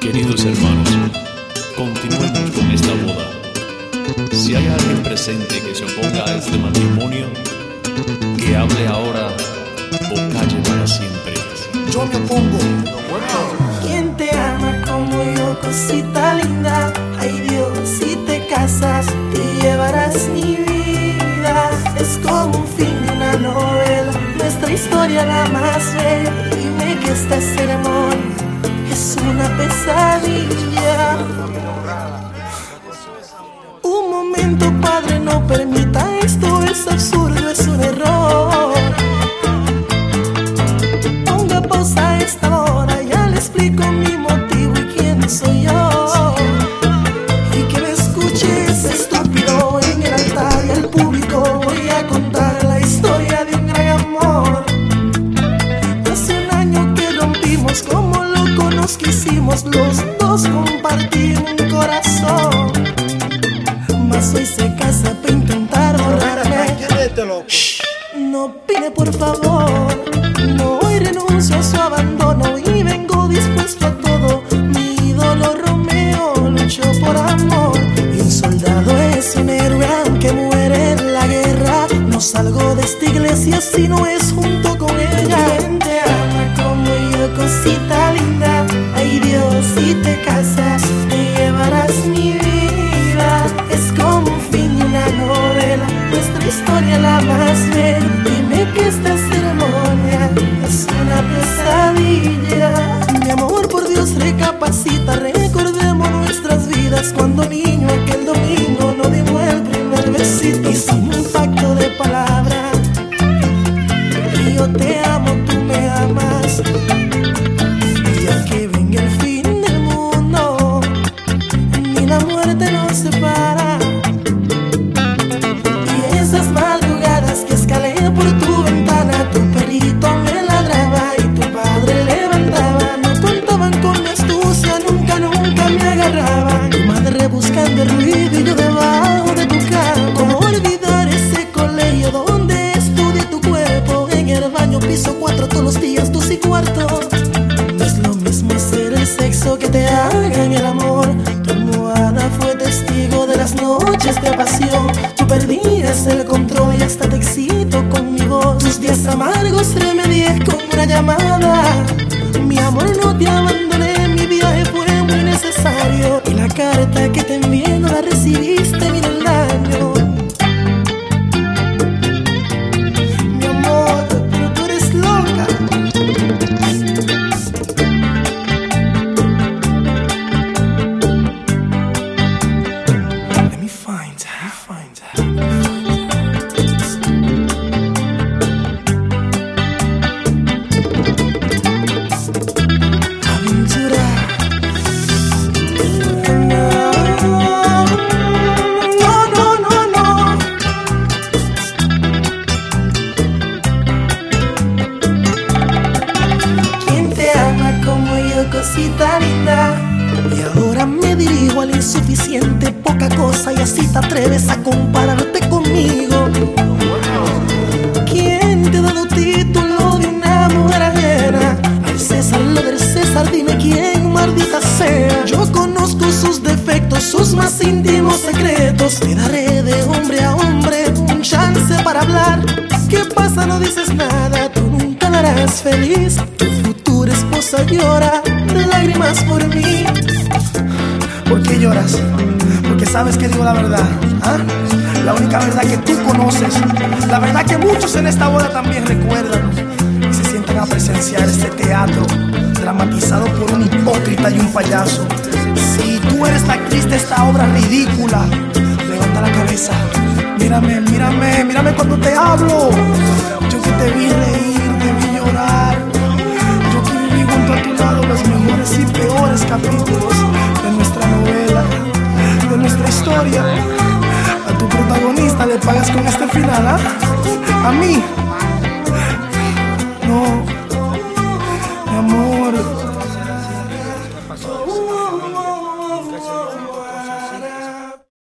Queridos hermanos, continuemos con esta boda. Si hay alguien presente que se oponga a este matrimonio, que hable ahora o calle para siempre. Yo me opongo. ¿Quién te ama como yo, cosita linda? Ay Dios, si te casas, te llevarás mi vida. Es como un fin de una novela, nuestra historia la más bella. Dime que esta ceremonia es una pesadilla. Un momento, padre, no permita esto, es absurdo, es un error. Ponga pausa a esta hora, ya le explico mi motivo y quién soy yo. Los dos compartir un corazón. Mas hoy se casa para intentar borrarme. No opine por favor, no hoy renuncio a su abandono y vengo dispuesto a todo. Mi ídolo Romeo luchó por amor y un soldado es un héroe aunque muere en la guerra. No salgo de esta iglesia si no es junto con ella. ¿Quién te ama como yo, cosita linda? Nunca, nunca me agarraban. Noches de pasión. Tú perdías el control y hasta te excito con mi voz. Tus días amargos remedié con una llamada. Y ahora me dirijo al insuficiente, poca cosa, y así te atreves a compararte conmigo. ¿Quién te ha dado título de una mujer ajena? Al César lo del César, dime quién, maldita sea. Yo conozco sus defectos, sus más íntimos secretos. Te daré de hombre a hombre un chance para hablar. ¿Qué pasa? No dices nada, tú nunca la harás feliz. Tu futura esposa llora por mí. ¿Por qué lloras? Porque sabes que digo la verdad. ¿ah? La única verdad que tú conoces. La verdad que muchos en esta boda también recuerdan. Y se sientan a presenciar este teatro dramatizado por un hipócrita y un payaso. Si tú eres la actriz de esta obra ridícula, levanta la cabeza. Mírame, mírame, mírame cuando te hablo. Yo que te vi reír, capítulos de nuestra novela, de nuestra historia. A tu protagonista le pagas con este final, ¿ah? A mí.